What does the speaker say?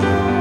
to